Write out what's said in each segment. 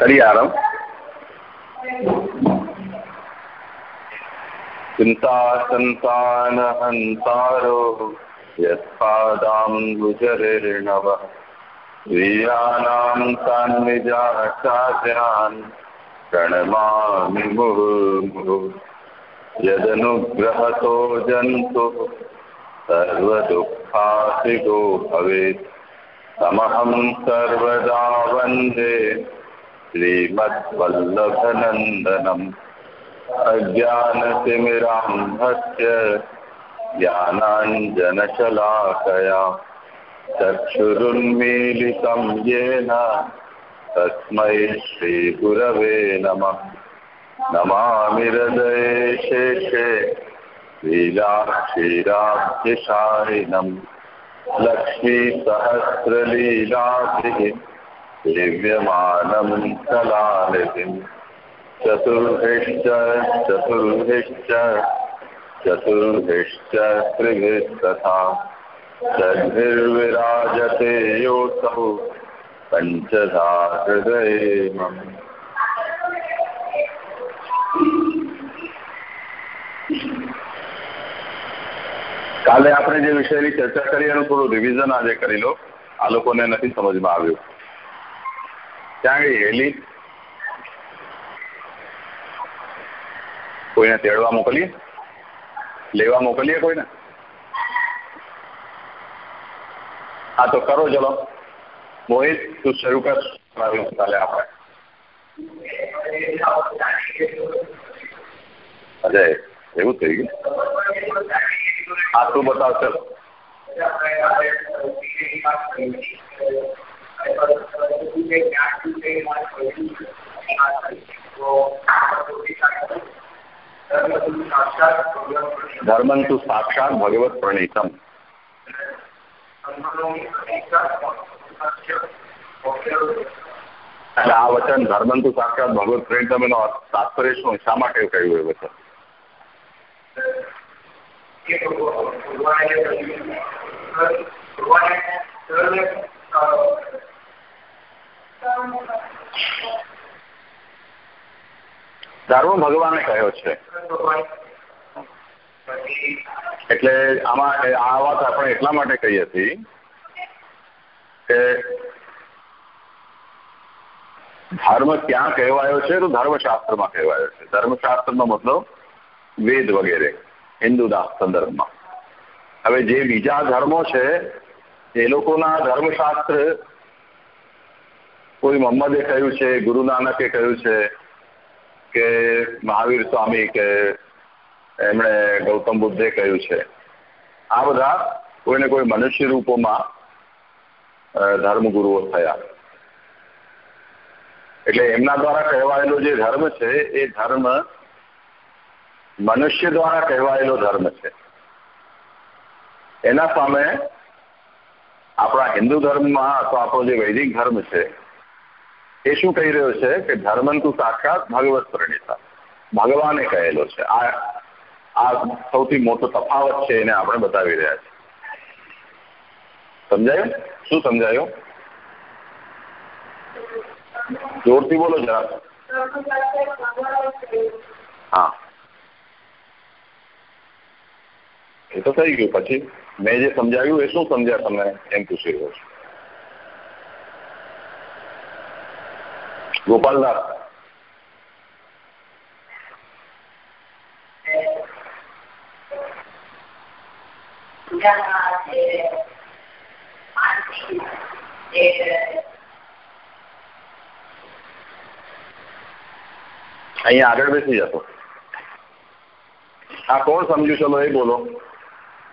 கடிகாரம் चिन्तासन्तानहन्तारो यत्पादाम्बुजरेर्णवः वीराणां तान्विजाचार्यान् प्रणमामि मुहुर्मुहुः यदनुग्रहतो जन्तुः सर्वदुःखासिगो भवेत् तमहं सर्वदा वन्दे श्रीमद्वल्लभनन्दनम् अज्ञानतिमिराम्भस्य ज्ञानाञ्जनशलाकया चक्षुरुन्मीलितं येन तस्मै श्रीगुरवे नमः नमामि हृदये शेषे लीलाक्षीराब्धिशायिनम् लक्ष्मीसहस्रलीलाभिः दिव्यमानम् कलानिधिम् चतुर्भिश्च चतुर्भिश्च चतुर्भिश्च त्रिभिस्तथा षड्भिर्विराजते योऽसौ पञ्चधा हृदये मम કાલે આપણે જે વિષયની ચર્ચા કરી એનું થોડું રિવિઝન આજે કરી લો. આ લોકોને નથી સમજમાં આવ્યું. ગઈ હેલી? કોઈને તેડવા મોકલીએ? લેવા મોકલીએ કોઈને? હા, તો કરો ચલો. મોહિત, તું શરૂ કર. કાલે આપણે. અજય, એવું થઈ ગયું? આ તું બતાવ ચલ ધર્મંતુ સાક્ષાત ભગવત પ્રણીતમ. એટલે આ વચન ધર્મંતુ સાક્ષાત ભગવત પ્રણીતમ એનો તાત્પર્ય શું? શા માટે કહ્યું એ વચન? ધર્મ ભગવાને કહ્યો છે. એટલે આમાં આ વાત આપણે એટલા માટે કહી હતી કે ધર્મ ક્યાં કહેવાયો છે તો ધર્મશાસ્ત્રમાં કહેવાયો છે. ધર્મશાસ્ત્રનો મતલબ વેદ વગેરે. હિન્દુના સંદર્ભમાં. હવે જે બીજા ધર્મો છે, એ લોકોના ધર્મશાસ્ત્ર કોઈ મોહમ્મદે કહ્યું છે, ગુરુ નાનકે કહ્યું છે, કે મહાવીર સ્વામી કે એમણે ગૌતમ બુદ્ધે કહ્યું છે. આ બધા કોઈને કોઈ મનુષ્ય રૂપોમાં ધર્મગુરુઓ થયા. એટલે એમના દ્વારા કહેવાયેલો જે ધર્મ છે, એ ધર્મ મનુષ્ય દ્વારા કહેવાયેલો ધર્મ છે. એના સામે આપણા હિન્દુ ધર્મમાં અથવા આપણો જે વૈદિક ધર્મ છે, એ શું કહી રહ્યો છે કે ધર્મંતુ સાક્ષાત ભગવત પ્રણિતા, ભગવાને કહેલો છે. આ આ સૌથી મોટો તફાવત છે એને આપણે બતાવી રહ્યા છીએ. સમજાયું? શું સમજાયું? જોરથી બોલો જરા. હા. એ તો થઈ ગયું. પછી મેં જે સમજાવ્યું એ શું સમજ્યા તમે એમ પૂછી રહ્યો છું. ગોપાલદાસ અહીંયા આગળ બેસી જતો આ કોણ સમજ્યું ચલો એ બોલો.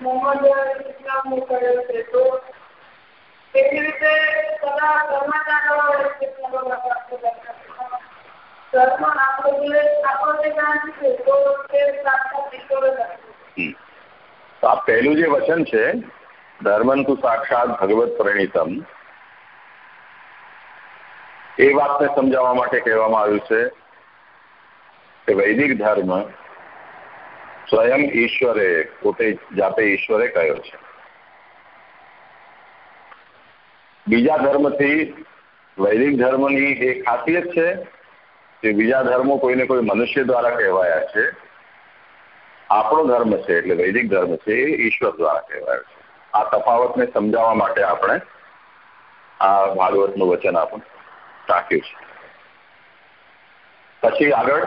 મોહમ્મદ ઇસ્લામ છે તો એવી રીતે સદા કર્મચારો કર્મ તો તે તો આ પહેલું જે વચન છે ધર્મંતુ સાક્ષાત ભગવત પ્રણીતમ, એ વાતને સમજાવવા માટે કહેવામાં આવ્યું છે કે વૈદિક ધર્મ સ્વયં ઈશ્વરે પોતે જાતે ઈશ્વરે કહ્યો છે? બીજા ધર્મથી વૈદિક ધર્મની એ ખાસિયત છે કે બીજા ધર્મો કોઈને કોઈ મનુષ્ય દ્વારા કહેવાયા છે. આપણો ધર્મ છે એટલે વૈદિક ધર્મ છે એ ઈશ્વર દ્વારા કહેવાયો છે. આ તફાવતને સમજાવવા માટે આપણે આ ભાગવતનું વચન આપણે રાખ્યું છે. પછી આગળ.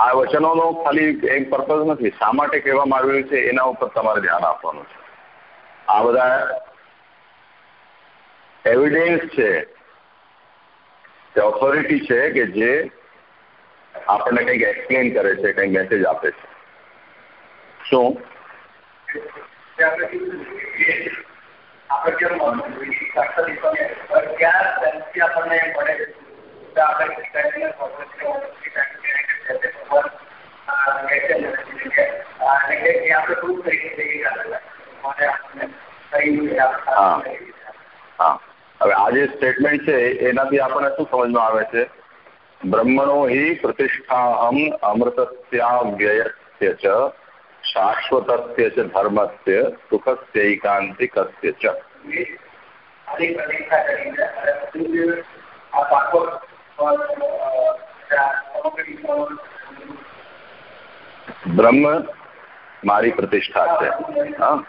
આ વચનોનો ખાલી એક પર્પઝ નથી. શા માટે કહેવામાં આવ્યું છે એના ઉપર તમારે ધ્યાન આપવાનું છે. આ બધા એવિડન્સ છે કે ઓથોરિટી છે કે જે આપણને કંઈક એક્સપ્લેન કરે છે, કંઈક મેસેજ આપે છે. શું? હા. આ જે સ્ટેટમેન્ટ છે, એનાથી આપણને શું સમજમાં આવે છે? બ્રહ્મણો હિ પ્રતિષ્ઠાહમ અમૃતસ્યાવ્યયસ્ય ચ, શાશ્વતસ્ય ચ ધર્મસ્ય, સુખસ્યૈકાંતિકસ્ય ચ. બ્રહ્મ મારી પ્રતિષ્ઠા છે. હા?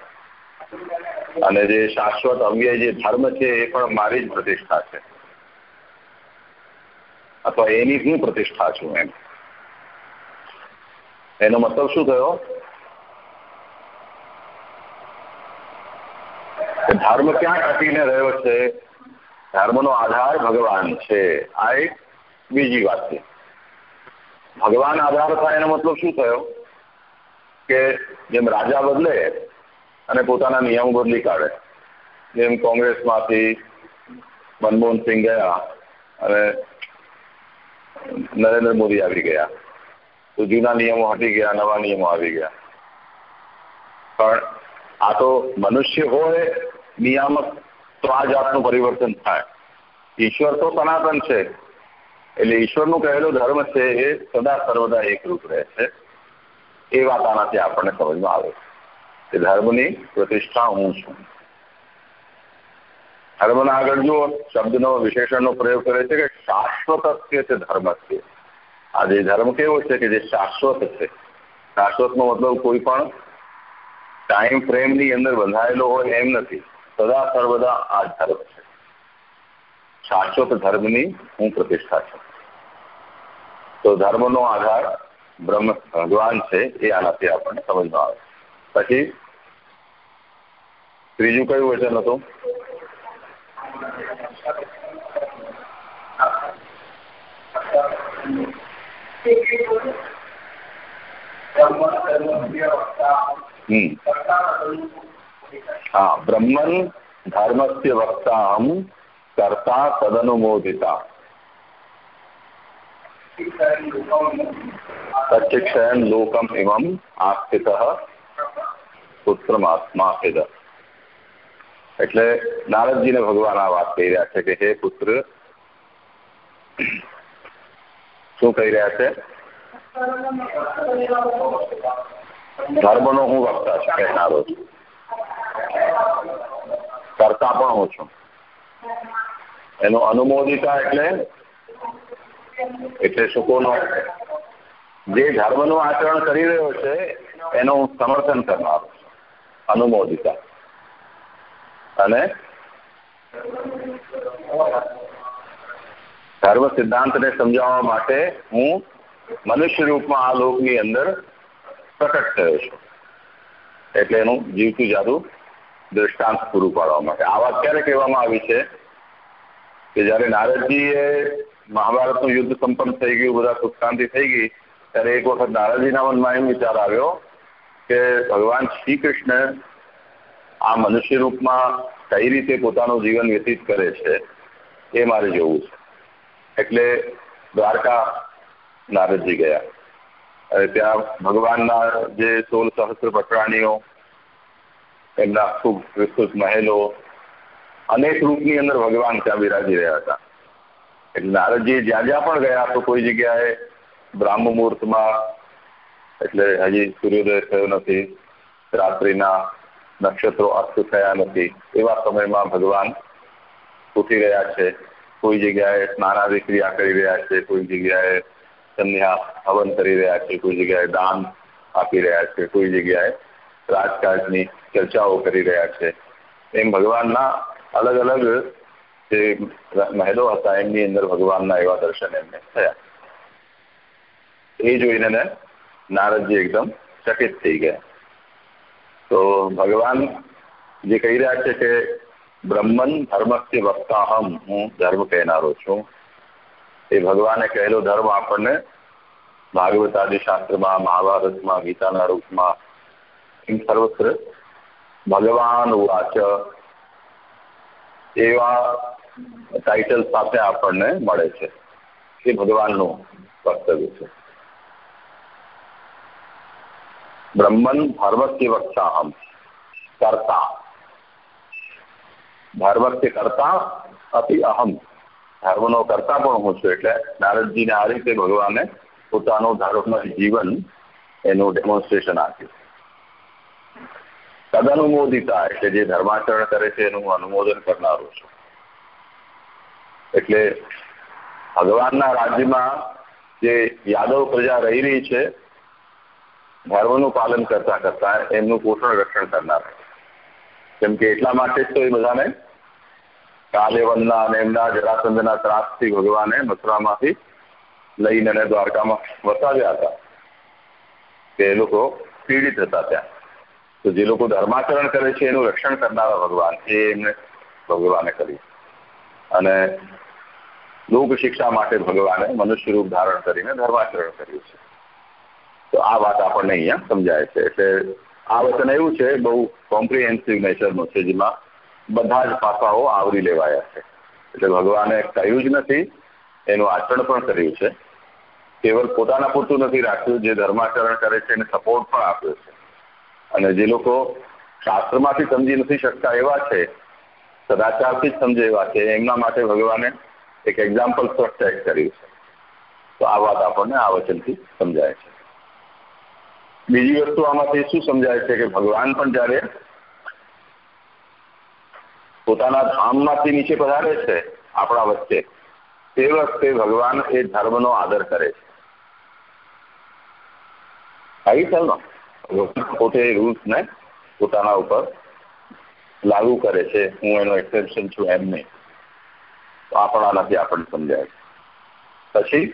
અને જે શાશ્વત અવ્યય, જે ધર્મ છે, એ પણ મારી જ પ્રતિષ્ઠા છે. અથવા એની હું પ્રતિષ્ઠા છું એમ. એનો મતલબ શું થયો? ધર્મ ક્યાં ટકીને રહ્યો છે? ધર્મનો આધાર ભગવાન છે. આ એક બીજી વાત છે. ભગવાન આધાર થાય એનો મતલબ શું થયો? કે જેમ રાજા બદલે અને પોતાના નિયમ બદલી કાઢે. જેમ કોંગ્રેસમાંથી મનમોહનસિંહ ગયા અને નરેન્દ્ર મોદી આવી ગયા. તો જૂના નિયમો હટી ગયા, નવા નિયમો આવી ગયા. પણ આ તો મનુષ્ય હોય, નિયામક તો આ જાતનું પરિવર્તન થાય. ઈશ્વર તો સનાતન છે. એટલે ઈશ્વરનું કહેલો ધર્મ છે એ સદા સર્વદા એકરૂપ રહે છે. એ વાત આનાથી આપણને સમજમાં આવે છે કે ધર્મની પ્રતિષ્ઠા હું છું. ધર્મના આગળ જુઓ, શબ્દનો વિશેષણનો પ્રયોગ કરે છે કે શાશ્વત છે ધર્મ આ જે ધર્મ કેવો છે કે જે શાશ્વત છે? શાશ્વતનો મતલબ કોઈ પણ ટાઈમ ફ્રેમની અંદર બંધાયેલો હોય એમ નથી. સદા સર્વદા આ ધર્મ છે. શાશ્વત ધર્મની હું પ્રતિષ્ઠા છું. તો ધર્મનો આધાર બ્રહ્મ ભગવાન છે, એ આનાથી આપણને સમજમાં આવે. પછી, ત્રીજું કયું વચન હતું? હા, બ્રહ્મન ધર્મસ્ય વક્તા કર્તા તદનુમોદિતા. પ્રત્યક્ષયન લોકમ ઇમમ આસ્થિત પુત્રમાત્માસિદ એટલે નારદજીને ભગવાન આ વાત કહી રહ્યા છે કે હે પુત્ર શું કહી રહ્યા છે ધર્મનો હું વક્તા છું કહેનારો છું કરતા પણ હું છું એનો અનુમોદિતા એટલે એટલે સુકોનો જે ધર્મનું આચરણ કરી રહ્યો છે, એનું હું સમર્થન કરનારો અનુમોદિતા. અને ધર્મ સિદ્ધાંતને સમજાવવા માટે હું મનુષ્ય રૂપમાં આ લોકની અંદર પ્રકટ થયો છું. એટલે એનું જીવતું જાદુ દ્રષ્ટાંત પૂરું પાડવા માટે. આ વાત ક્યારે કહેવામાં આવી છે? કે જયારે નારદજીએ મહાભારતનું યુદ્ધ સંપન્ન થઈ ગયું, બધા સુખ થઈ ગઈ, ત્યારે એક વખત નારાજીના મનમાં એમ વિચાર આવ્યો કે ભગવાન શ્રી કૃષ્ણ આ મનુષ્ય રૂપમાં કઈ રીતે પોતાનું જીવન વ્યતીત કરે છે એ મારે જોવું છે. એટલે દ્વારકા નારદજી ગયા. અને ત્યાં ભગવાનના જે સોળ સહસ્ત્ર પટરાણીઓ, એમના ખૂબ વિસ્તૃત મહેલો, અનેક રૂપની અંદર ભગવાન ત્યાં બિરાજી રહ્યા હતા. એટલે નારદજી જ્યાં જ્યાં પણ ગયા તો કોઈ જગ્યાએ બ્રાહ્મ મુહૂર્તમાં, એટલે હજી સૂર્યોદય થયો નથી, રાત્રિના નક્ષત્રો અસ્ત થયા નથી, એવા સમયમાં ભગવાન ઉઠી રહ્યા છે. કોઈ જગ્યાએ સ્નાનાદિ ક્રિયા કરી રહ્યા છે, કોઈ જગ્યાએ સંધ્યા હવન કરી રહ્યા છે, કોઈ જગ્યાએ દાન આપી રહ્યા છે, કોઈ જગ્યાએ રાજકાજની ચર્ચાઓ કરી રહ્યા છે. એમ ભગવાનના અલગ અલગ જે મહેલો હતા, એમની અંદર ભગવાનના એવા દર્શન એમને થયા. એ જોઈને નારદજી એકદમ ચકિત થઈ ગયા. તો ભગવાન જે કહી રહ્યા છે કે, બ્રહ્મન ધર્મસ્ય વક્તાહમ, હું ધર્મ કહેનારો છું. એ ભગવાને કહેલો ધર્મ આપણને ભાગવત આદિ શાસ્ત્રમાં, મહાભારતમાં, ગીતાના રૂપમાં, એમ સર્વત્ર ભગવાન વાચ એવા ટાઇટલ સાથે આપણને મળે છે. એ ભગવાનનું વક્તવ્ય છે. બ્રહ્મન ધર્મસ્ય વક્તાહમ કરતા. ધર્મસ્ય કરતા અતિ અહમ. ધર્મનો કરતા પણ હું છું, એટલે નારદજીને આ રીતે ભગવાને પોતાનું ધર્મ જીવન એનું ડેમોન્સ્ટ્રેશન આપ્યું. તદનુમોદિતા એટલે જે ધર્માચરણ કરે છે, એનું અનુમોદન કરનારું છું. એટલે ભગવાનના રાજ્યમાં જે યાદવ પ્રજા રહી રહી છે, ધર્મનું પાલન કરતા કરતા એમનું પોષણ રક્ષણ કરનાર. કેમ કે એટલા માટે જ તો એ બધાને કાલેવનના અને એમના જરાસંધના ત્રાસથી ભગવાને મથુરામાંથી લઈને અને દ્વારકામાં વસાવ્યા હતા. કે એ લોકો પીડિત હતા ત્યાં. તો જે લોકો ધર્માચરણ કરે છે, એનું રક્ષણ કરનારા ભગવાન, એ એમને ભગવાને કર્યું અને લોક શિક્ષા માટે ભગવાને મનુષ્ય રૂપ ધારણ કરીને ધર્માચરણ કર્યું છે. તો આ વાત આપણને અહીંયા સમજાય છે. એટલે આ વચન એવું છે, બહુ કોમ્પ્રિહેન્સિવ નેચરનું છે, જેમાં બધા જ પાસાઓ આવરી લેવાયા છે. એટલે ભગવાને કહ્યું જ નથી, એનું આચરણ પણ કર્યું છે. કેવળ પોતાના પૂરતું નથી રાખ્યું, જે ધર્માચરણ કરે છે, એને સપોર્ટ પણ આપ્યો છે. અને જે લોકો શાસ્ત્રમાંથી સમજી નથી શકતા એવા છે, સદાચારથી જ સમજે એવા છે, એમના માટે ભગવાને એક એક્ઝામ્પલ સેટ કર્યું છે. તો આ વાત આપણને આ વચનથી સમજાય છે. બીજી વસ્તુ આમાંથી શું સમજાય છે કે ભગવાન પણ જયારે પોતાના ધામમાંથી નીચે પધારે છે આપણા વચ્ચે, તે વખતે ભગવાન એ ધર્મનો આદર કરે છે. આવી ચાલો પોતે રૂલ્સને પોતાના ઉપર લાગુ કરે છે. હું એનો એક્સેપ્શન છું એમ નહીં. તો આ પણ આનાથી આપણને સમજાય પછી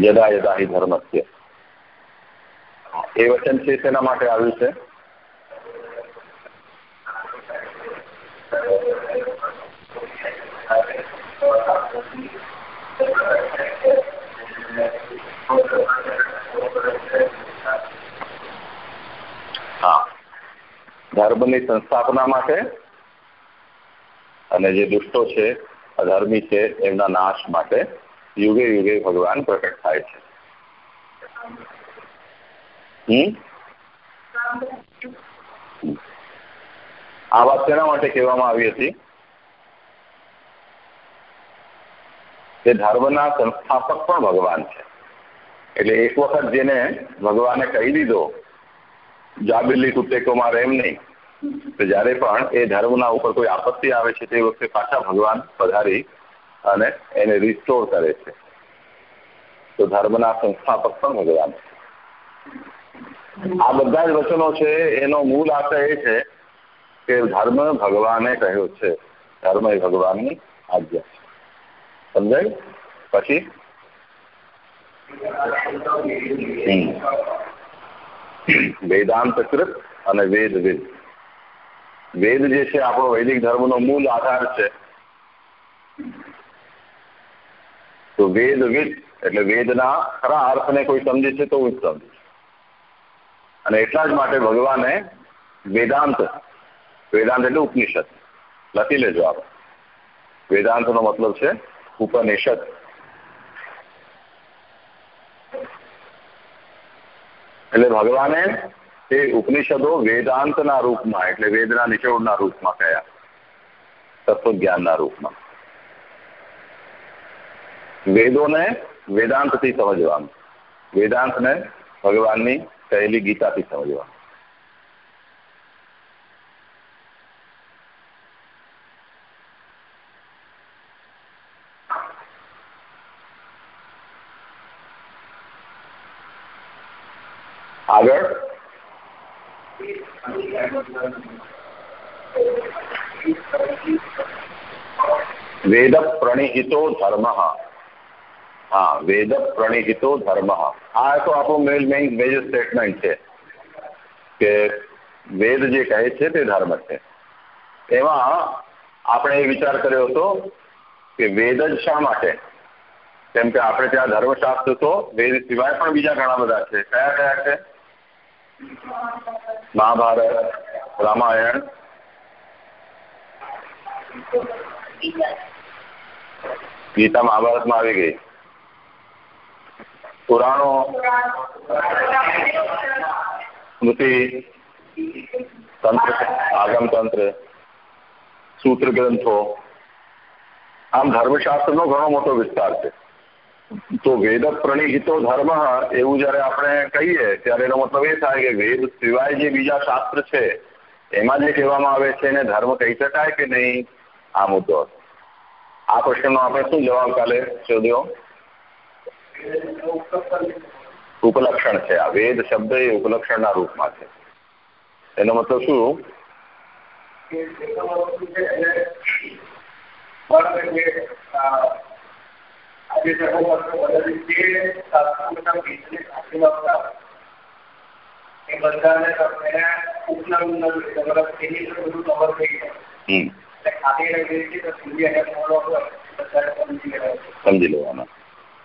યદા યદા હિ ધર્મસ્ય એ વચન છે શેના માટે આવ્યું છે હા ધર્મની સંસ્થાપના માટે અને જે દુષ્ટો છે, અધર્મી છે, એમના નાશ માટે યુગે યુગે ભગવાન પ્રકટ થાય છે. હમ? આ વાત તેના માટે કહેવામાં આવી હતી? કે ધર્મના સંસ્થાપક પણ ભગવાન છે. એટલે એક વખત જેને ભગવાને કહી દીધો જાબિલ્લી કુત્તે કો મારે એમ નહીં. તો જ્યારે પણ એ ધર્મના ઉપર કોઈ આપત્તિ આવે છે, તે વખતે પાછા ભગવાન પધારી અને એને રિસ્ટોર કરે છે. તો ધર્મના સંસ્થાપક પણ ભગવાન આ બધા જ વચનો છે, એનો મૂળ આશય એ છે કે ધર્મ ભગવાને કહ્યો છે. ધર્મ એ ભગવાનની આજ્ઞા છે. સમજાય? પછી? વેદાંતકૃત અને વેદવિદ. વેદ જે છે, આપણો વૈદિક ધર્મનો મૂળ આધાર છે. તો વેદવિદ એટલે વેદના ખરા અર્થને કોઈ સમજે છે તો હું જ અને એટલા જ માટે ભગવાને વેદાંત વેદાંત એટલે ઉપનિષદ. લખી લેજો આપણે વેદાંતનો મતલબ છે ઉપનિષદ. એટલે ભગવાને એ ઉપનિષદો વેદાંતના રૂપમાં, એટલે વેદના નિચોડના રૂપમાં કયા, તત્વજ્ઞાનના રૂપમાં. વેદોને વેદાંતથી સમજવાનું. વેદાંતને ભગવાનની કહેલી ગીતાથી સમજવાનું આગળ વેદ પ્રણિહિતો ધર્મ હા વેદ પ્રણિહિતો ધર્મ આ તો આપણું મેલ મેઇન મેજર સ્ટેટમેન્ટ છે કે વેદ જે કહે છે તે ધર્મ છે એમાં આપણે એ વિચાર કર્યો હતો કે વેદ જ શા માટે કેમ કે આપણે ત્યાં ધર્મશાસ્ત્ર તો વેદ સિવાય પણ બીજા ઘણા બધા છે. કયા કયા છે? મહાભારત રામાયણ. ગીતા મહાભારતમાં આવી ગઈ. પુરાણો. સ્મૃતિ. તંત્ર. આગમ તંત્ર. સૂત્ર ગ્રંથો. આમ ધર્મશાસ્ત્રનો ઘણો મોટો વિસ્તાર છે. તો વેદ પ્રણિહિતો ધર્મ એવું જયારે આપણે કહીએ, ત્યારે એનો મતલબ એ થાય કે વેદ સિવાય જે બીજા શાસ્ત્ર છે એમાં જે કહેવામાં આવે છે એને ધર્મ કહી શકાય કે નહીં, આ મુદ્દો આ પ્રશ્નનો આપણે શું જવાબ કાલે શોધ્યો? ઉપલક્ષણ છે આ. વેદ શબ્દ એ ઉપલક્ષણના રૂપમાં છે. એનો મતલબ શું? આજે એ બધાને તમને ઉપલબ્ધ તેની બધું કવર થઈ જાય સમજી લેવાના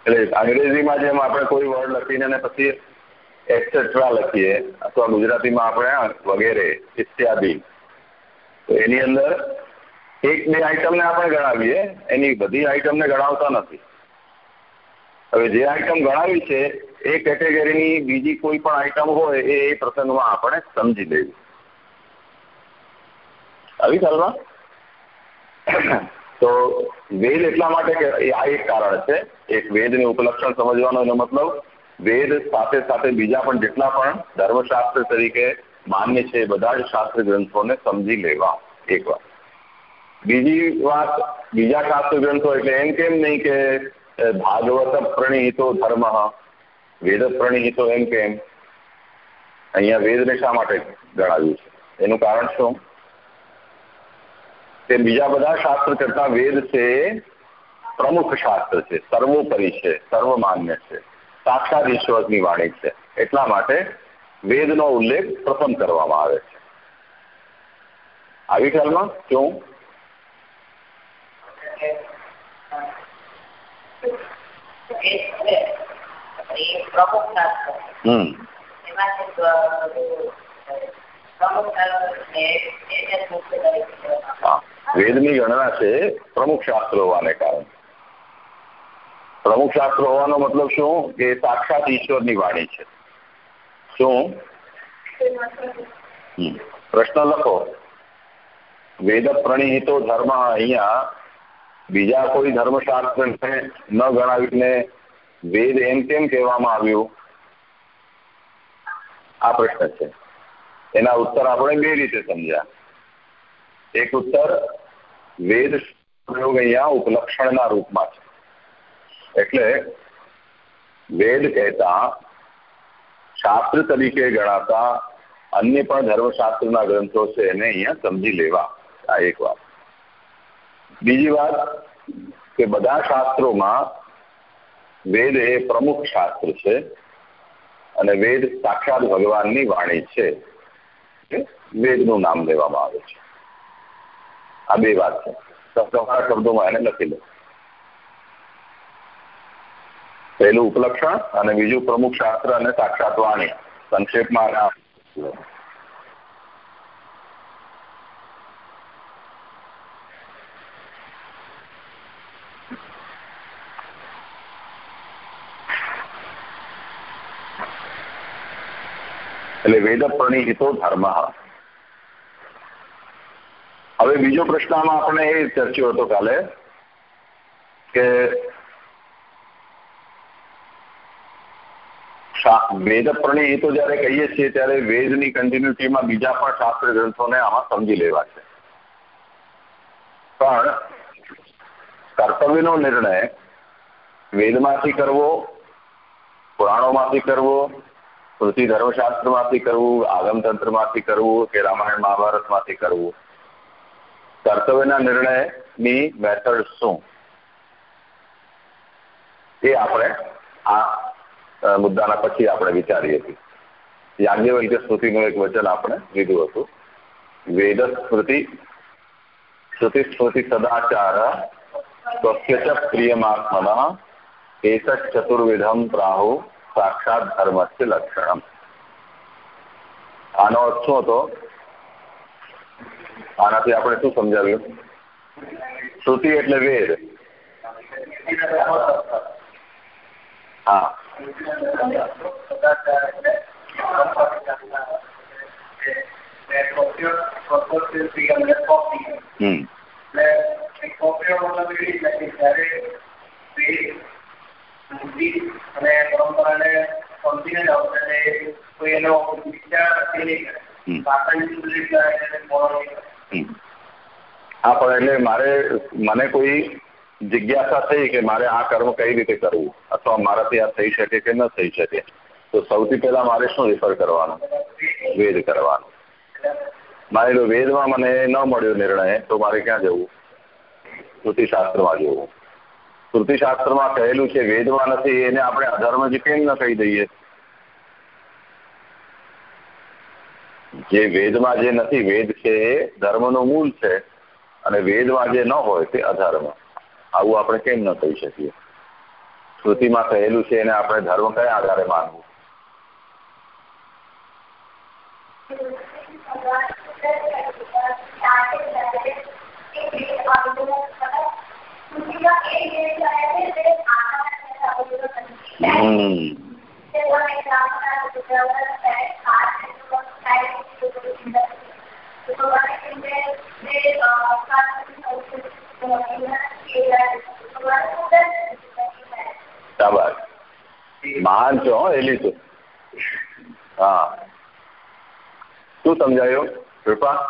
એટલે અંગ્રેજીમાં જેમ આપણે કોઈ વર્ડ લખીને અને પછી એક્સેટ્રા લખીએ અથવા ગુજરાતીમાં આપણે વગેરે ઇત્યાદિ. તો એની અંદર એક બે આઈટમને આપણે ગણાવીએ એની બધી આઈટમને ગણાવતા નથી. હવે જે આઈટમ ગણાવી છે એ કેટેગરીની બીજી કોઈ પણ આઈટમ હોય એ એ પ્રસંગમાં આપણે સમજી લેવી આવી ખ્યાલમાં તો વેદ એટલા માટે કે આ એક કારણ છે. એક વેદને ઉપલક્ષણ સમજવાનો એનો મતલબ, વેદ સાથે સાથે બીજા પણ જેટલા પણ ધર્મશાસ્ત્ર તરીકે માન્ય છે એ બધા જ શાસ્ત્ર ગ્રંથોને સમજી લેવા એક વાત બીજી વાત, બીજા શાસ્ત્ર ગ્રંથો એટલે એમ કેમ નહીં કે ભાગવત પ્રણીતો ધર્મ વેદ પ્રણિહિતો એમ કેમ અહીંયા વેદને શા માટે ગણાવ્યું છે? એનું કારણ શું? તે બીજા બધા શાસ્ત્ર કરતા વેદ છે પ્રમુખ શાસ્ત્ર છે, સર્વોપરી છે, સર્વમાન્ય છે. સાક્ષાત ઈશ્વરની વાણી છે. એટલા માટે વેદનો ઉલ્લેખ પ્રથમ કરવામાં આવે છે. આવી ખ્યાલમાં શું? વેદની ગણના છે પ્રમુખ શાસ્ત્ર હોવાને કારણે. પ્રમુખ શાસ્ત્ર હોવાનો મતલબ શું? કે સાક્ષાત ઈશ્વરની વાણી છે. શું? પ્રશ્ન લખો. વેદ પ્રણિહિતો ધર્મ અહીંયા બીજા કોઈ ધર્મશાસ્ત્રને ન ગણાવીને વેદ એમ કેમ કહેવામાં આવ્યું? આ પ્રશ્ન છે. એના ઉત્તર આપણે બે રીતે સમજ્યા. એક ઉત્તર વેદ પ્રયોગ અહીંયા ઉપલક્ષણના રૂપમાં છે. એટલે વેદ કહેતા શાસ્ત્ર તરીકે ગણાતા અન્ય પણ ધર્મશાસ્ત્રના ગ્રંથો છે એને અહીંયા સમજી લેવા. આ એક વાત. બીજી વાત કે બધા શાસ્ત્રોમાં વેદ એ પ્રમુખ શાસ્ત્ર છે અને વેદ સાક્ષાત ભગવાનની વાણી છે વેદનું નામ લેવામાં આવે છે. આ બે વાત છે. તમારા શબ્દોમાં એને લખી લો પહેલું ઉપલક્ષણ અને બીજું પ્રમુખ શાસ્ત્ર અને સાક્ષાત વાણી. સંક્ષેપમાં એટલે વેદ પ્રણિહિતો ધર્મ. હવે બીજો પ્રશ્નમાં આપણે એ ચર્ચ્યો હતો કાલે કે વેદ પ્રણિહિતો જયારે કહીએ છીએ ત્યારે વેદની કન્ટિન્યુટીમાં બીજા પણ શાસ્ત્ર ગ્રંથોને આમાં સમજી લેવા છે. પણ કર્તવ્યનો નિર્ણય વેદમાંથી કરવો, પુરાણોમાંથી કરવો સ્મૃતિ ધર્મશાસ્ત્રમાંથી કરવું આગમતંત્રમાંથી કરવું કે રામાયણ મહાભારતમાંથી કરવું? કર્તવ્યના નિર્ણયની મેથડ શું? એ આપણે આ મુદ્દાના પછી આપણે વિચારીએ છીએ. યાજ્ઞવલ્ક્ય સ્મૃતિનું એક વચન આપણે લીધું હતું. વેદ સ્મૃતિ શ્રુતિ સ્મૃતિ સદાચાર સ્વસ્ય ચ પ્રિયમાત્મના એત ચતુર્વિધમ પ્રાહુ સાક્ષાત ધર્મસ્ય લક્ષણમ આનો અર્થ શું હતો આનાથી આપણે શું સમજાવ્યું શ્રુતિ એટલે વેદ હા હમ અને પરંપરાને સમજીને જ આવશે કોઈ એનો વિચાર હા પણ એટલે મારે મને કોઈ જિજ્ઞાસા થઈ કે મારે આ કર્મ કઈ રીતે કરવું? અથવા મારાથી આ થઈ શકે કે ન થઈ શકે? તો સૌથી પહેલા મારે શું રિફર કરવાનું? વેદ કરવાનું. માની લો વેદમાં મને ન મળ્યો નિર્ણય તો મારે ક્યાં જવું? શ્રુતિશાસ્ત્રમાં જવું. શ્રુતિશાસ્ત્રમાં કહેલું છે, વેદમાં નથી, એને આપણે અધર્મ જ કેમ ન કહી દઈએ? જે વેદમાં જે નથી, વેદ છે એ ધર્મનું મૂળ છે અને વેદમાં જે ન હોય તે અધર્મ. આવું આપણે કેમ ન કહી શકીએ? શ્રુતિમાં કહેલું છે એને આપણે ધર્મ કયા આધારે માનવું? મહાન છો એ લીધું. હા. શું સમજાયું? કૃપા.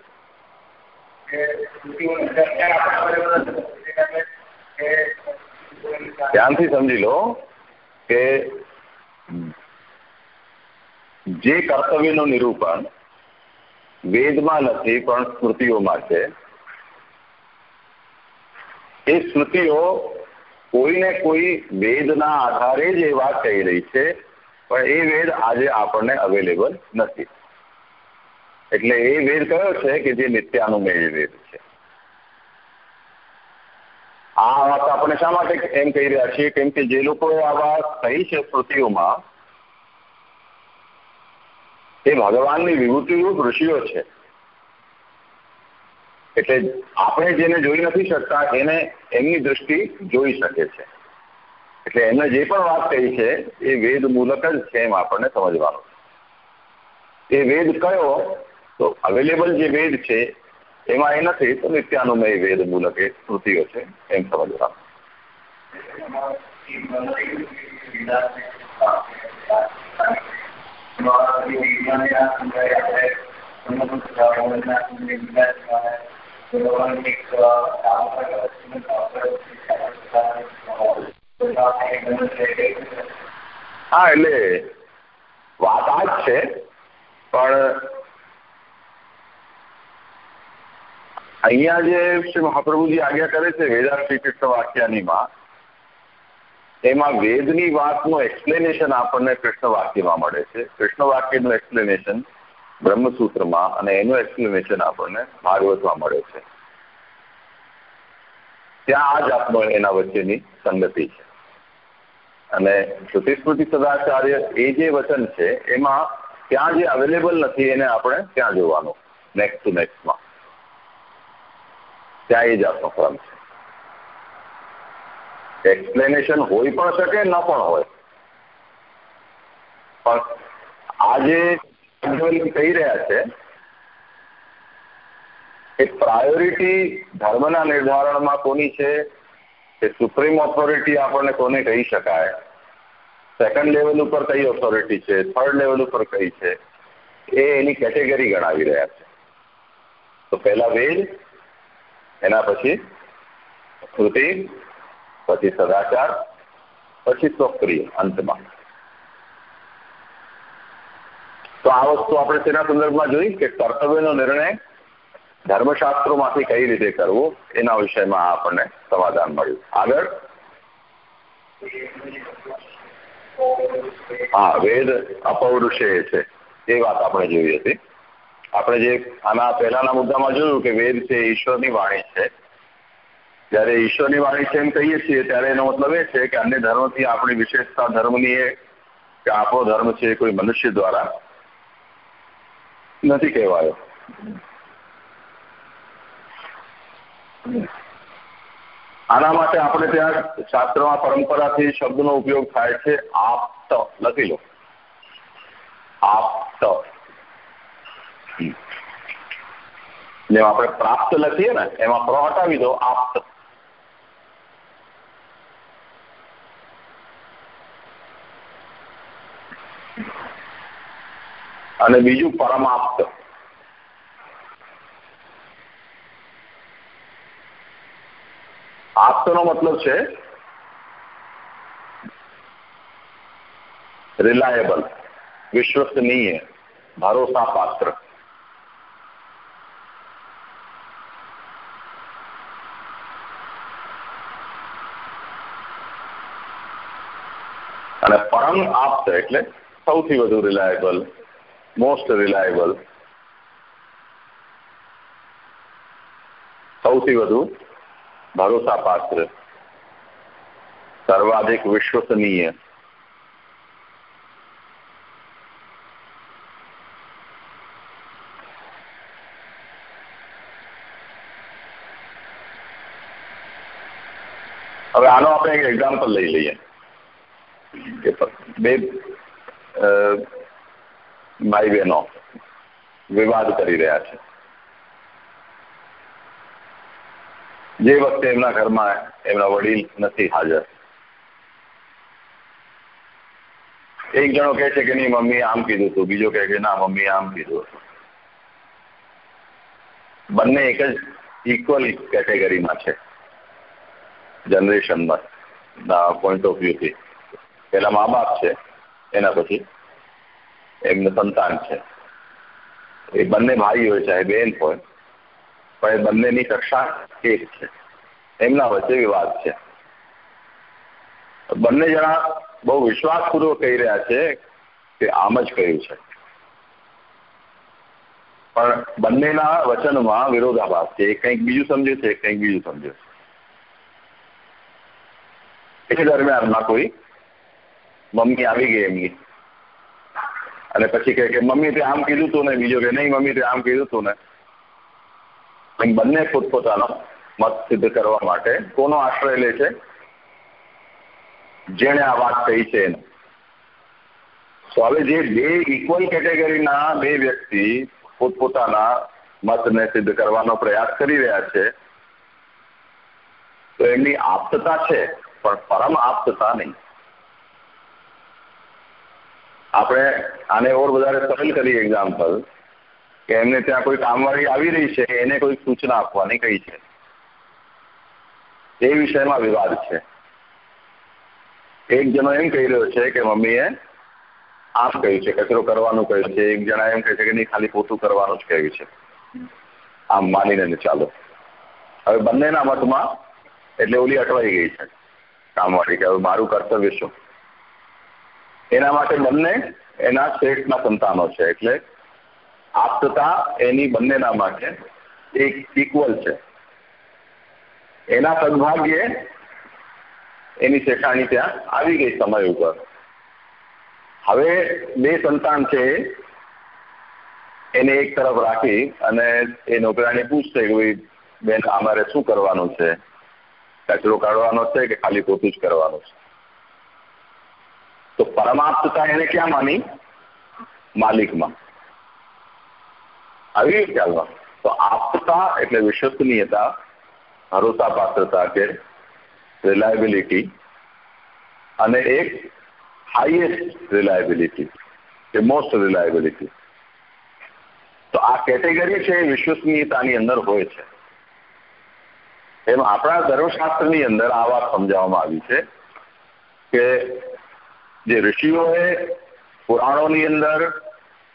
ધ્યાનથી સમજી લો કે જે કર્તવ્યનું નિરૂપણ વેદમાં નથી, પણ સ્મૃતિઓમાં છે. એ સ્મૃતિઓ કોઈને કોઈ વેદના આધારે જ એ વાત કહી રહી છે, પણ એ વેદ આજે આપણને અવેલેબલ નથી. એટલે એ વેદ કયો છે કે જે નિત્યાનુમેય વેદ છે? આ વાત આપણે શા માટે એમ કહી રહ્યા છીએ? કેમ કે જે લોકો આ વાત કહી છે સ્મૃતિઓમાં એ ભગવાનની વિભૂતિરૂપ ઋષિઓ છે. એટલે આપણે જેને જોઈ નથી શકતા, એને એમની દ્રષ્ટિ જોઈ શકે છે. એટલે એમને જે પણ વાત કહી છે, એ વેદ મૂલક જ છે એમ આપણને સમજવાનું એ વેદ કયો? તો અવેલેબલ જે વેદ છે, એમાં એ નથી તો નિત્યાનુમય વેદ મૂલક એ કૃતિઓ છે, એમ સમજવા હા, એટલે વાત આ જ છે, પણ અહીંયા જે શ્રી મહાપ્રભુજી આજ્ઞા કરે છે વેદા શ્રી કૃષ્ણ વાક્યાનીમાં, એમાં વેદની વાતનું એક્સપ્લેનેશન આપણને કૃષ્ણ વાક્યમાં મળે છે. કૃષ્ણ વાક્યનું એક્સપ્લેનેશન બ્રહ્મસૂત્રમાં અને એનું એક્સપ્લેનેશન આપણને ભાગવતમાં મળે છે. ત્યાં આ જાતનો એના વચ્ચેની સંગતિ છે. અને શ્રુતિસ્મૃતિ સદાચાર્ય એ જે વચન છે, એમાં ત્યાં જે અવેલેબલ નથી એને આપણે ત્યાં જોવાનું નેક્સ્ટ ટુ નેક્સ્ટમાં ત્યાં એ જાતનો ક્રમ છે. એક્સપ્લેનેશન હોઈ પણ શકે, ન પણ હોય. પણ આજે કહી રહ્યા છે, એ પ્રાયોરિટી ધર્મના નિર્ધારણમાં કોની છે? કે સુપ્રીમ ઓથોરિટી આપણને કોને કહી શકાય? સેકન્ડ લેવલ ઉપર કઈ ઓથોરિટી છે? થર્ડ લેવલ ઉપર કઈ છે? એ એની કેટેગરી ગણાવી રહ્યા છે. તો પહેલા વેદ એના પછી શ્રુતિ પછી સદાચાર, પછી સ્વપ્રિય, અંતમાં. તો આ વસ્તુ આપણે તેના સંદર્ભમાં જોઈ કે કર્તવ્યનો નિર્ણય ધર્મશાસ્ત્રોમાંથી કઈ રીતે કરવો, એના વિષયમાં આપણને સમાધાન મળ્યું. આગળ? હા, વેદ અપૌરુષે છે. એ વાત આપણે જોઈ હતી. આપણે જે આના પહેલાના મુદ્દામાં જોયું કે વેદ છે, ઈશ્વરની વાણી છે. જ્યારે ઈશ્વરની વાણી છે એમ કહીએ છીએ, ત્યારે એનો મતલબ એ છે કે અન્ય ધર્મથી આપણી વિશેષતા ધર્મની એ કે આપણો ધર્મ છે કોઈ મનુષ્ય દ્વારા નથી કહેવાયો. આના માટે આપણે ત્યાં શાસ્ત્રમાં પરંપરાથી શબ્દનો ઉપયોગ થાય છે, આપ્ત. લખી લો. આપ્ત. જેમ આપણે પ્રાપ્ત લખીએ ને, એમાં પ્ર હટાવી દો આપ્ત. અને બીજું પરમાપ્ત. આપતનો મતલબ છે રિલાયેબલ વિશ્વસનીય ભરોસા પાત્ર અને પરમ આપ્ત એટલે સૌથી વધુ રિલાયેબલ મોસ્ટ રિલાયેબલ સૌથી વધુ ભરોસાપાત્ર સર્વાધિક વિશ્વસનીય. હવે આનો આપણે એક એક્ઝામ્પલ લઈ લઈએ. કે બે ભાઈ બહેનો વિવાદ કરી રહ્યા છે. જે વખતે એમના ઘરમાં એમના વડીલ નથી હાજર. એક જણો કહે છે કે, નહીં, મમ્મી, આમ કીધું હતું. બીજો કહે કે, ના, મમ્મી, આમ કીધું હતું. બંને એક જ ઇક્વલ કેટેગરીમાં છે. જનરેશનમાં પોઈન્ટ ઓફ વ્યૂથી પેલા મા બાપ છે, એના પછી એમનું સંતાન છે. એ બંને ભાઈ હોય ચાહે બેન હોય, પણ એ બંનેની કક્ષા એક છે. એમના વચ્ચે વિવાદ છે. બંને જણા બહુ વિશ્વાસપૂર્વક કહી રહ્યા છે કે આમ જ કહ્યું છે. પણ બંનેના વચનમાં વિરોધાભાસ છે. એક કંઈક બીજું સમજે છે કંઈક બીજું સમજે છે. એ દરમિયાનમાં કોઈ મમ્મી આવી ગઈ એમની. અને પછી કહે કે, મમ્મી, તે આમ કીધું તું ને. બીજો કે, નહીં, મમ્મી, તે આમ કીધું તું ને. બંને પોતપોતાનો મત સિદ્ધ કરવા માટે કોનો આશ્રય લે છે? જેણે આ વાત કહી છે એનો. તો હવે જે બે ઇક્વલ કેટેગરીના બે વ્યક્તિ પોતપોતાના મતને સિદ્ધ કરવાનો પ્રયાસ કરી રહ્યા છે, તો એમની આપતતા છે, પણ પરમ આપતતા નહીં. આપણે આને ઓર વધારે સરળ કરી એક્ઝામ્પલ કે એમને ત્યાં કોઈ કામવાળી આવી રહી છે, એને કોઈ સૂચના આપવાની કઈ છે? એ વિષયમાં વિવાદ છે. એક જણો એમ કહી રહ્યો છે કે મમ્મીએ આમ કહ્યું છે, કચરો કરવાનું કહ્યું છે, એક જણા એમ કહે છે કે નહીં, ખાલી પોતું કરવાનું જ કહ્યું છે. આમ માનીને ચાલો. હવે બંનેના મતમાં એટલે ઓલી અટવાઈ ગઈ છે. કામવાળી કે હવે મારું કર્તવ્ય શું? એના માટે બંને એના શ્રેષ્ઠના સંતાનો છે. એટલે આપતા એની બંનેના માટે એક ઇક્વલ છે. એના સદભાગ્યે એની શેઠાણી ત્યાં આવી ગઈ સમય ઉપર. હવે બે સંતાન છે. એને એક તરફ રાખી અને એ નોકરાણી પૂછશે કે ભાઈ, બેન અમારે શું કરવાનું છે? કચરો કાઢવાનો છે કે ખાલી પોતું જ કરવાનું છે? તો પરમાપ્તતા એને ક્યાં માની? માલિકમાં. આવી ખ્યાલમાં તો આપતા એટલે વિશ્વસનીયતા ભરોસા પાત્રતા કે રિલાયબિલિટી અને એક હાઈએસ્ટ રિલાયબિલિટી કે મોસ્ટ રિલાયબિલિટી તો આ કેટેગરી છે એ વિશ્વસનીયતાની અંદર હોય છે. એમ આપણા ધર્મશાસ્ત્રની અંદર આ વાત સમજાવવામાં આવી છે કે જે ઋષિઓએ પુરાણોની અંદર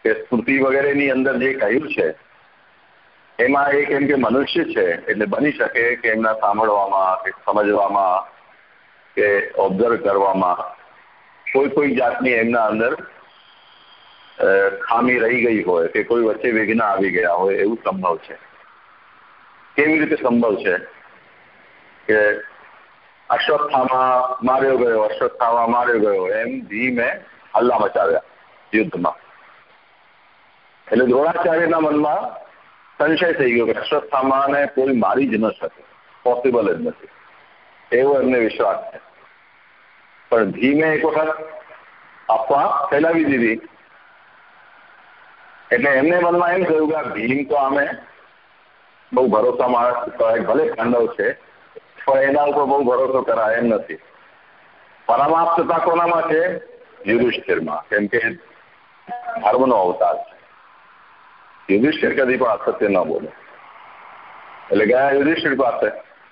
કે સ્મૃતિ વગેરેની અંદર જે કહ્યું છે, એમાં એક એમ કે મનુષ્ય છે, એટલે બની શકે કે એમના સાંભળવામાં, કે સમજવામાં, કે ઓબ્ઝર્વ કરવામાં, કોઈ કોઈ જાતની એમના અંદર ખામી રહી ગઈ હોય, કે કોઈ વચ્ચે વિઘ્ન આવી ગયા હોય, એવું સંભવ છે. કેવી રીતે સંભવ છે? કે અશ્વત્થામાં માર્યો ગયો, અશ્વત્થામાં માર્યો ગયો. એમ ધીમે હલ્લા મચાવ્યા યુદ્ધમાં. એટલે દ્રોણાચાર્યના મનમાં સંશય થઈ ગયો કે અશ્વત્થામાને કોઈ મારી જ ન શકે પોસિબલ જ નથી. એવો એમને વિશ્વાસ છે. પણ ધીમે એક વખત આપવા ફેલાવી દીધી. એટલે એમને મનમાં એમ થયું કે ભીમ તો આમે બહુ ભરોસા માણસ ભલે પાંડવ છે પણ એના ઉપર બહુ ભરોસો કરાય એમ નથી. પરમાપ્તતા કોનામાં છે? યુધિષ્ઠિરમાં. કેમ કે ધર્મનો અવતાર છે. યુધિષ્ઠિર કદી પણ અસત્ય ન બોલે. એટલે ગયા યુધિષ્ઠિર પાસે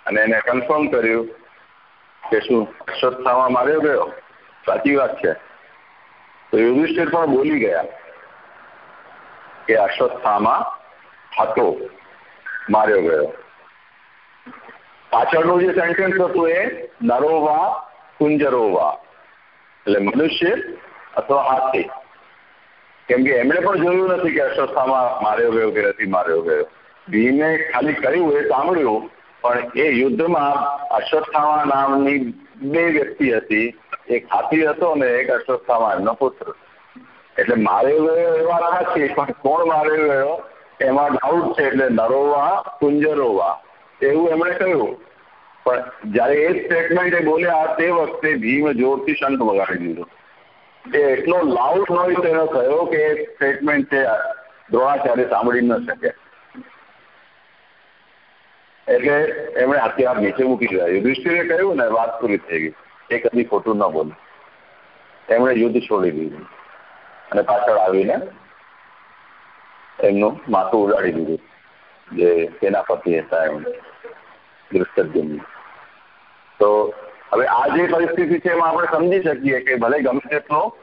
અને એને કન્ફર્મ કર્યું કે શું, અશ્વત્થામાં માર્યો ગયો? સાચી વાત છે. તો યુધિષ્ઠિર પણ બોલી ગયા કે અશ્વત્થામાં હતો, માર્યો ગયો. પાછળનું જે સેન્ટેન્સ હતું એ નરોવા, કુંજરોવા. એટલે મનુષ્ય અથવા હાથી. કેમ કે એમણે પણ જોયું નથી કે અશ્વત્થામાં માર્યો ગયો કે નથી માર્યો ગયો. ભીમે ખાલી કહ્યું એ સાંભળ્યું, પણ એ યુદ્ધમાં અશ્વત્થામા નામની બે વ્યક્તિ હતી. એક હાથી હતો અને એક અશ્વત્થામા એમનો પુત્ર. એટલે માર્યો ગયો એ વાત પણ કોણ માર્યો ગયો? એમાં ડાઉટ છે, એટલે નરોવા, કુંજરોવા. એવું એમણે કહ્યું. પણ જયારે એ સ્ટેટમેન્ટ એ બોલ્યા તે વખતે ભીમ જોરથી શંખ વગાડી દીધો. એ એટલો લાઉડ નોઈસ એનો થયો કે એ સ્ટેટમેન્ટ છે, દ્રોણાચાર્ય સાંભળી ન શકે. એટલે એમણે હથિયાર નીચે મૂકી દીધા. યુધિષ્ઠિરે કહ્યું ને, વાત પૂરી થઈ ગઈ. એ કદી ખોટું ન બોલે. એમણે યુદ્ધ છોડી દીધું. અને પાછળ આવીને એમનું માથું ઉડાડી દીધું, જે સેનાપતિ હતા એમણે દૃષ્ટદ્યુમ્ન તો હવે આ જે પરિસ્થિતિ છે એમાં આપણે સમજી શકીએ કે ભલે ગમે તેટલો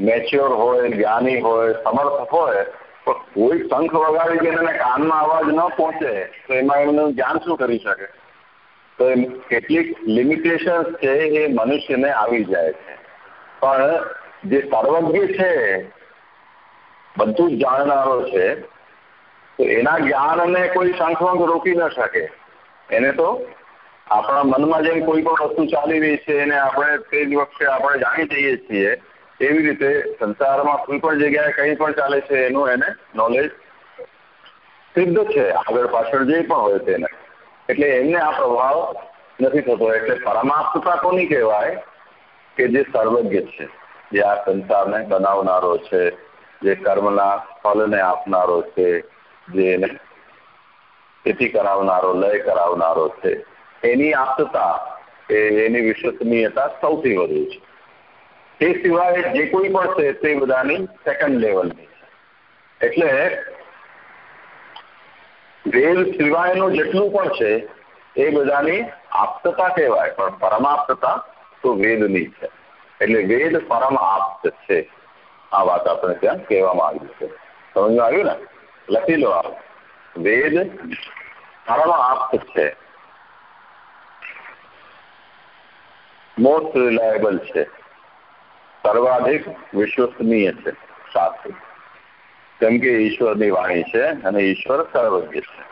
મેચ્યોર હોય, જ્ઞાની હોય સમર્થ હોય, પણ કોઈ શંખ વગાડી કે એને કાનમાં અવાજ ન પહોંચે, તો એમાં એમનું જ્ઞાન શું કરી શકે? તો એમ કેટલીક લિમિટેશન છે એ મનુષ્યને આવી જાય છે. પણ જે સર્વજ્ઞ છે, બધું જ જાણનારો છે, તો એના જ્ઞાનને કોઈ શંખ રોકી ન શકે. એને તો આપણા મનમાં જેમ કોઈ પણ વસ્તુ ચાલી રહી છે એને આપણે તે જ વખતે આપણે જાણી જઈએ છીએ, એવી રીતે સંસારમાં કોઈ પણ જગ્યાએ કંઈ પણ ચાલે છે એનું એને નોલેજ સિદ્ધ છે, આગળ પાછળ જે પણ હોય તેને એટલે એમને આ પ્રભાવ નથી થતો. એટલે પરમાત્મતા કોની કહેવાય કે જે સર્વજ્ઞ છે, જે આ સંસારને બનાવનારો છે, જે કર્મના ફલને આપનારો છે, જે એને સ્થિતિ કરાવનારો, લય કરાવનારો છે. એની આપતા એની વિશ્વસનીયતા સૌથી વધુ છે. તે સિવાય જે કોઈ પણ છે તે બધાની સેકન્ડ લેવલની એટલે વેદ સિવાયનું જેટલું પણ છે એ બધાની આપતતા કહેવાય, પણ પરમાપ્તતા તો વેદની છે. એટલે વેદ પરમ આપ્ત છે. આ વાત આપણે ત્યાં કહેવામાં આવી છે. સમજમાં આવ્યું ને? લખી લો આપ. વેદ પરમ આપ્ત છે. મોસ્ટ રિલાયબલ છે. સર્વાધિક વિશ્વસનીય છે શાસ્ત્ર કેમ કે ઈશ્વરની વાણી છે અને ઈશ્વર સર્વજ્ઞ છે.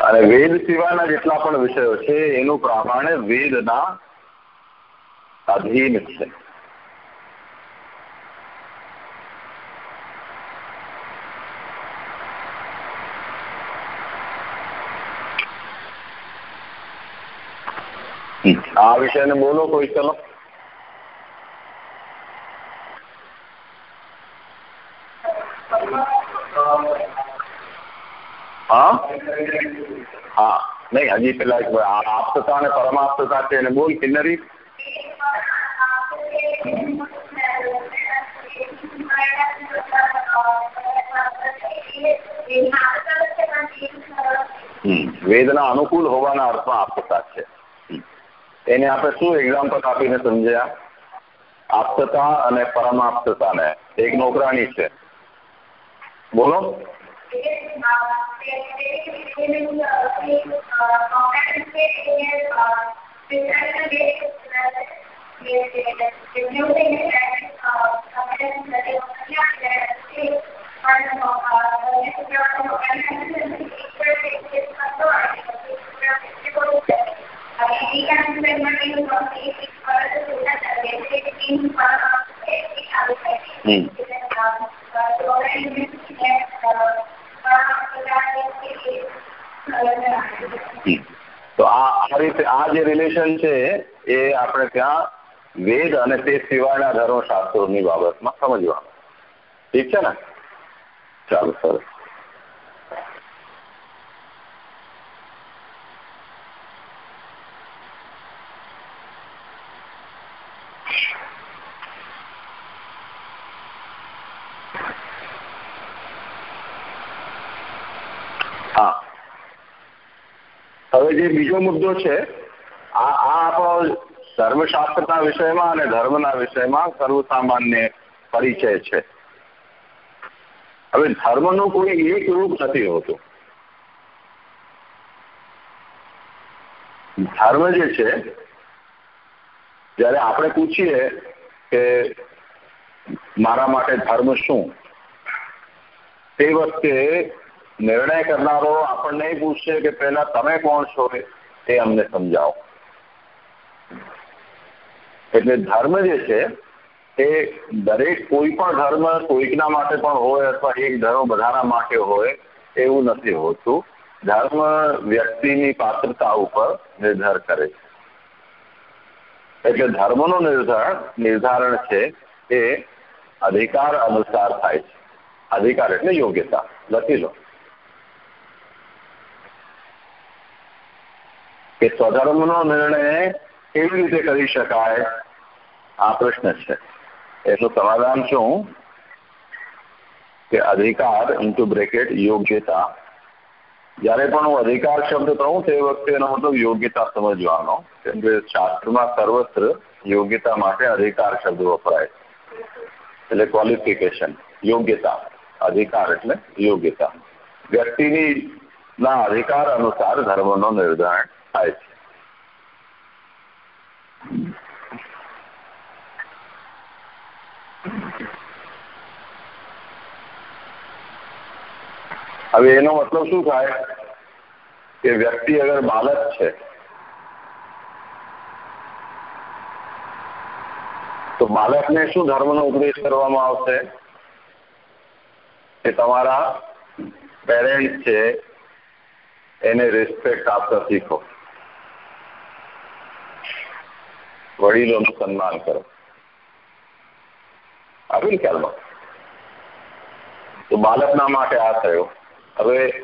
અને વેદ સિવાયના જેટલા પણ વિષયો છે, એનું પ્રમાણે વેદના અધીન છે. આ વિષયને બોલો કોઈ ચલો. હા? હા. નહીં હજી પેલા આપતતા અને પરમાપ્તતા છે એને બોલ કિન્નરી. વેદના અનુકૂળ હોવાના અર્થમાં આપતા છે. એને આપણે શું એક્ઝામ્પલ આપીને સમજ્યા? આપતતા અને પરમાપ્તતાને. એક નોકરાણી છે. બોલો. તો આ આ રીતે આ જે રિલેશન છે એ આપણે ત્યાં વેદ અને તે સિવાયના ધર્મશાસ્ત્રોની બાબતમાં સમજવાનું. ઠીક છે ને? ચાલો, સરસ. હવે જે બીજો મુદ્દો છે આ આપણો ધર્મશાસ્ત્રના વિષયમાં અને ધર્મના વિષયમાં સર્વસામાન્ય પરિચય છે. હવે ધર્મનું કોઈ એક રૂપ નથી હોતું. ધર્મ જે છે જ્યારે આપણે પૂછીએ કે મારા માટે ધર્મ શું, તે વખતે નિર્ણય કરનારો આપણને એ પૂછશે કે પહેલા તમે કોણ એટલે ધર્મ જે છે, એ દરેક કોઈ પણ ધર્મ કોઈકના માટે પણ હોય અથવા એક ધર્મ બધાના માટે હોય, એવું નથી હોતું. ધર્મ વ્યક્તિની પાત્રતા ઉપર નિર્ધાર કરે છે. એટલે ધર્મનું નિર્ધારણ નિર્ધારણ છે એ અધિકાર અનુસાર થાય છે. અધિકાર એટલે યોગ્યતા. લખી લો. કે સ્વધર્મનો નિર્ણય કેવી રીતે કરી શકાય? આ પ્રશ્ન છે. એનું સમાધાન શું? કે અધિકાર ઇન્ટુ બ્રેકેટ યોગ્યતા જ્યારે પણ હું અધિકાર શબ્દ કહું તે વખતે એનો મતલબ યોગ્યતા સમજવાનો કેમ કે શાસ્ત્રમાં સર્વત્ર યોગ્યતા માટે અધિકાર શબ્દ વપરાય એટલે ક્વોલિફિકેશન યોગ્યતા. અધિકાર એટલે યોગ્યતા. વ્યક્તિની ના અધિકાર અનુસાર ધર્મનો નિર્ધારણ થાય છે. હવે એનો મતલબ શું થાય? કે વ્યક્તિ અગર બાલક છે, તો બાલકને શું ધર્મનો ઉપદેશ કરવામાં આવશે? કે તમારા પેરેન્ટ છે, એને રિસ્પેક્ટ આપતા શીખો. વડીલોનું સન્માન કરો. આવી ખ્યાલમાં? તો બાલકના માટે આ થયો. હવે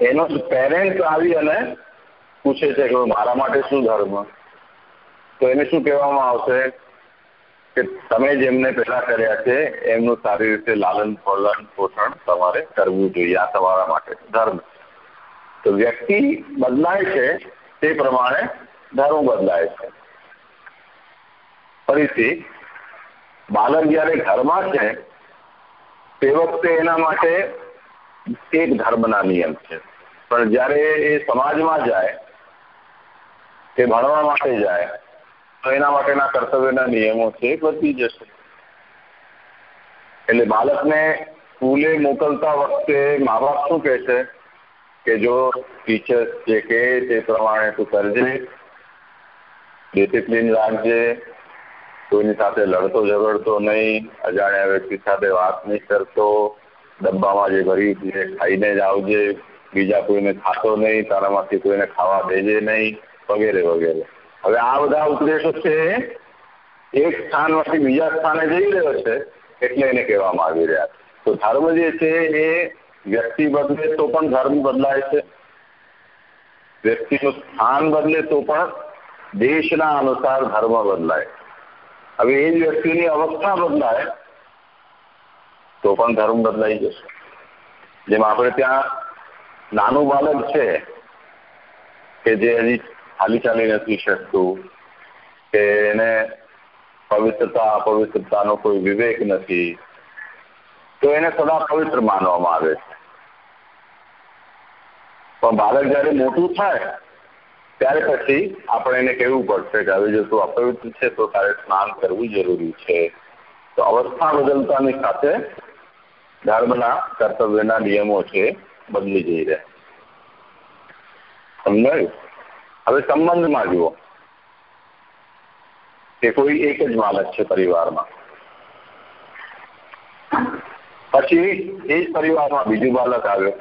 એનો પેરેન્ટ આવી અને પૂછે છે કે મારા માટે શું ધર્મ? તો એને શું કહેવામાં આવશે? કે તમે જેમને પેલા કર્યા છે, એમનું સારી રીતે લાલન પાલન પોષણ તમારે કરવું જોઈએ. આ તમારા માટે ધર્મ. તો વ્યક્તિ બદલાય છે તે પ્રમાણે ધર્મ બદલાય છે. ફરીથી, બાલક જયારે ઘરમાં છે, તે વખતે એના માટે એક ધર્મના નિયમ છે. પણ જ્યારે એ સમાજમાં જાય કે ભણવા માટે જાય, તો એના માટેના કર્તવ્યના નિયમો છે બદલી જશે એટલે બાળકને સ્કૂલે મોકલતા વખતે મા બાપ શું કહે છે કે જો ટીચર્સ જે કે તે પ્રમાણે તું કરજે, ડિસિપ્લિન રાખજે, કોઈની સાથે લડતો ઝઘડતો નહીં, અજાણ્યા વ્યક્તિ સાથે વાત નહીં કરતો ડબ્બામાં જે ભરી જે ખાઈને જ આવજે, બીજા કોઈને ખાતો નહીં, તારામાંથી કોઈને ખાવા દેજે નહીં, વગેરે વગેરે. હવે આ બધા ઉપદેશો છે, એક સ્થાનમાંથી બીજા સ્થાને જઈ રહ્યો છે, એટલે એને કહેવામાં આવી રહ્યા છે. તો ધર્મ જે છે, એ વ્યક્તિ બદલે તો પણ ધર્મ બદલાય છે. વ્યક્તિનું સ્થાન બદલે તો પણ દેશના અનુસાર ધર્મ બદલાય. હવે એ જ વ્યક્તિની અવસ્થા બદલાય તો પણ ધર્મ બદલાઈ જશે. જેમ આપણે ત્યાં નાનું બાળક છે, કે જે હજી હાલી ચાલી નથી શકતું, કે એને પવિત્રતા, અપવિત્રતાનો કોઈ વિવેક નથી, તો એને સદા પવિત્ર માનવામાં આવે છે. પણ બાળક જયારે મોટું થાય, ત્યારે પછી આપણે એને કહેવું પડશે કે હવે જો તું અપવિત્ર છે, તો તારે સ્નાન કરવું જરૂરી છે. તો અવસ્થા બદલતાની સાથે ધર્મના કર્તવ્યના નિયમો છે, બદલી જઈ રહ્યા. સમજાયું? હવે સંબંધમાં જુઓ. કે કોઈ એક જ બાળક છે પરિવારમાં. પછી એ જ પરિવારમાં બીજું બાળક આવ્યો.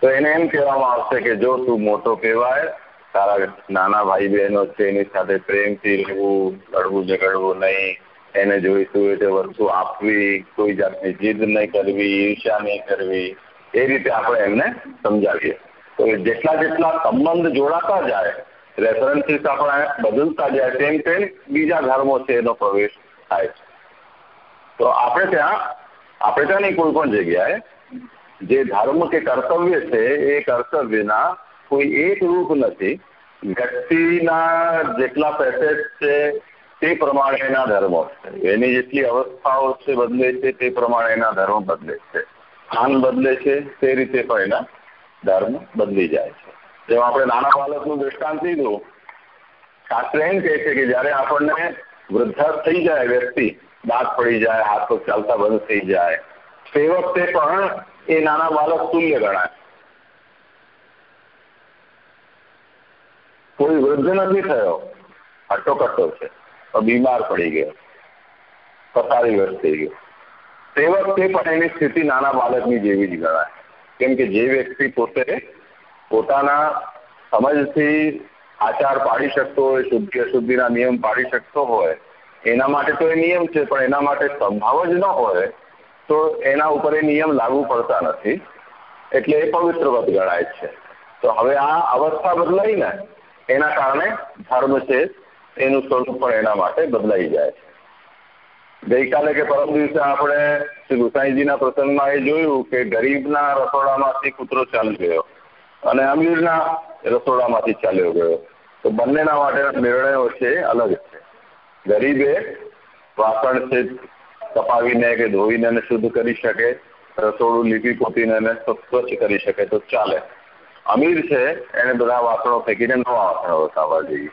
તો એને એમ કહેવામાં આવશે કે જો તું મોટો કહેવાય, તારા નાના ભાઈ બહેનો છે, એની સાથે પ્રેમથી રહેવું, લડવું, ઝઘડવું નહીં એને જોઈશું હોય તે વસ્તુ આપવી, કોઈ જાતની જીદ નહીં કરવી ઈર્ષા નહીં કરવી, એ રીતે આપણે એમને સમજાવીએ. તો જેટલા જેટલા સંબંધ જોડાતા જાય રેફરન્સીસ આપણે બદલતા જાય, તેમ તેમ બીજા ધર્મો છે એનો પ્રવેશ થાય. તો આપણે ત્યાં આપણે ત્યાં નહીં, કોઈ પણ જગ્યાએ, જે ધર્મ કે કર્તવ્ય છે, એ કર્તવ્યના કોઈ એક રૂપ નથી. વ્યક્તિના જેટલા પેસેજ છે તે પ્રમાણે એના ધર્મો. છે એની જેટલી અવસ્થાઓ છે બદલે છે, તે પ્રમાણે એના ધર્મ બદલે છે. સ્થાન બદલે છે, તે રીતે પણ એના ધર્મ બદલી જાય છે. જેમ આપણે નાના બાળકનું દ્રષ્ટાંત લીધું, શાસ્ત્ર એમ કહે છે કે જયારે આપણને વૃદ્ધા થઈ જાય, વ્યક્તિ, દાંત પડી જાય, હાથ પગ ચાલતા બંધ થઈ જાય, તે વખતે પણ એ નાના બાળક તુલ્ય ગણાય. કોઈ વૃદ્ધ નથી થયો હટ્ટો કટ્ટો છે. બીમાર પડી ગયો. પથારીગ્રસ્ત થઈ ગયો. તે વખતે પણ એની સ્થિતિ નાના બાળકની જેવી જ ગણાય. કેમ કે જે વ્યક્તિ પોતે પોતાના સમજથી આચાર પાડી શકતો હોય, શુદ્ધિ અશુદ્ધિના નિયમ પાડી શકતો હોય, એના માટે તો એ નિયમ છે, પણ એના માટે સંભાવ જ ન હોય, તો એના ઉપર એ નિયમ લાગુ પડતા નથી. એટલે એ પવિત્રવત ગણાય છે. તો હવે આ અવસ્થા બદલાઈ ને એના કારણે ધર્મ છે એનું સ્વરૂપ પણ એના માટે બદલાઈ જાય ગઈકાલે કે પરમ દિવસે આપણે શ્રી ગુસાઈજીના પ્રસંગમાં એ જોયું કે ગરીબના રસોડામાંથી કૂતરો ચાલી ગયો અને અમીરના રસોડામાંથી ચાલ્યો ગયો. તો બંનેના માટેના નિર્ણયો છે અલગ છે. ગરીબે વાસણ છે કપાવીને કે ધોઈને શુદ્ધ કરી શકે, રસોડું લીપી પોતીને સ્વચ્છ કરી શકે તો ચાલે. અમીર છે, એને બધા વાસણો ફેંકીને નવા વાસણો વસાવવા જોઈએ.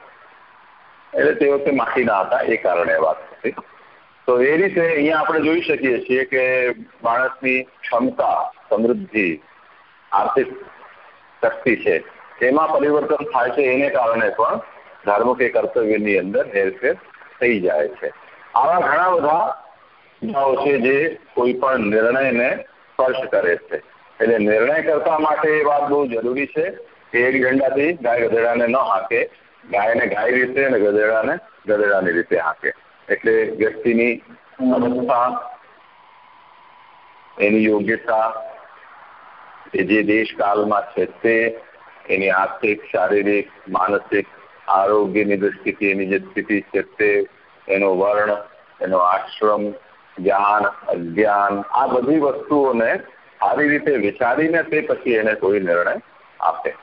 એટલે તે વખતે માટીના હતા, એ કારણે વાત હતી. તો એ રીતે અહીંયા આપણે જોઈ શકીએ છીએ કે માણસની ક્ષમતા, સમૃદ્ધિ, આર્થિક શક્તિ છે, એમાં પરિવર્તન થાય છે, એને કારણે પણ ધર્મ કે કર્તવ્યની અંદર હેરફેર થઈ જાય છે. આવા ઘણા બધા છે જે કોઈ પણ નિર્ણયને સ્પર્શ કરે છે. એટલે નિર્ણય કરતા માટે એ વાત બહુ જરૂરી છે કે એક ઝંડાથી ગાય ગધેડાને ન હાકે ગાયને ગાય રીતે અને ગધેડાને ગધેડાની રીતે હાંકે. એટલે વ્યક્તિની અવસ્થા, એની યોગ્યતા, એ જે દેશકાલમાં છે તે, એની આર્થિક, શારીરિક, માનસિક, આરોગ્યની દૃષ્ટિથી એની જે સ્થિતિ છે તે, એનો વર્ણ, એનો આશ્રમ, જ્ઞાન, અજ્ઞાન, આ બધી વસ્તુઓને સારી રીતે વિચારીને તે પછી એને કોઈ નિર્ણય આપે.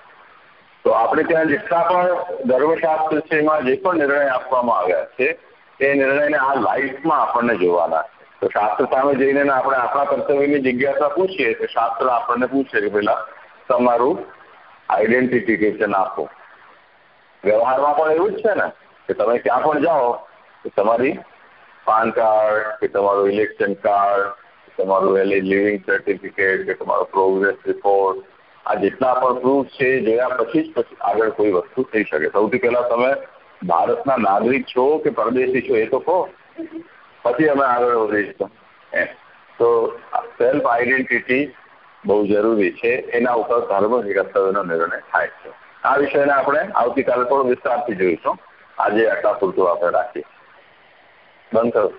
તો આપણે ત્યાં જેટલા પણ ધર્મશાસ્ત્ર છે, એમાં જે પણ નિર્ણય આપવામાં આવ્યા છે, એ નિર્ણયને આ લાઈફમાં આપણને જોવાના તો શાસ્ત્ર સામે જઈને આપણે આપણા કર્તવ્યની જિજ્ઞાસા પૂછીએ તો શાસ્ત્ર આપણને પૂછે કે પેલા તમારું આઈડેન્ટિફિકેશન આપો. વ્યવહારમાં પણ એવું જ છે ને, કે તમે ક્યાં પણ જાઓ, તો તમારી પાન કાર્ડ, કે તમારું ઇલેક્શન કાર્ડ તમારું એલી લિવિંગ સર્ટિફિકેટ કે તમારો પ્રોગ્રેસ રિપોર્ટ આ જેટલા પણ પ્રૂફ છે, જોયા પછી જ પછી આગળ કોઈ વસ્તુ થઈ શકે. સૌથી પહેલા તમે ભારતના નાગરિક છો કે પરદેશી છો એ તો કહો. પછી અમે આગળ વધીશું. એમ. તો સેલ્ફ આઈડેન્ટિટી બહુ જરૂરી છે. એના ઉપર ધર્મ કર્તવ્યનો નિર્ણય થાય છે. આ વિષયને આપણે આવતીકાલે થોડો વિસ્તારથી જોઈશું. આજે આટલા પૂરતું આપણે રાખીએ. બંધ કરો.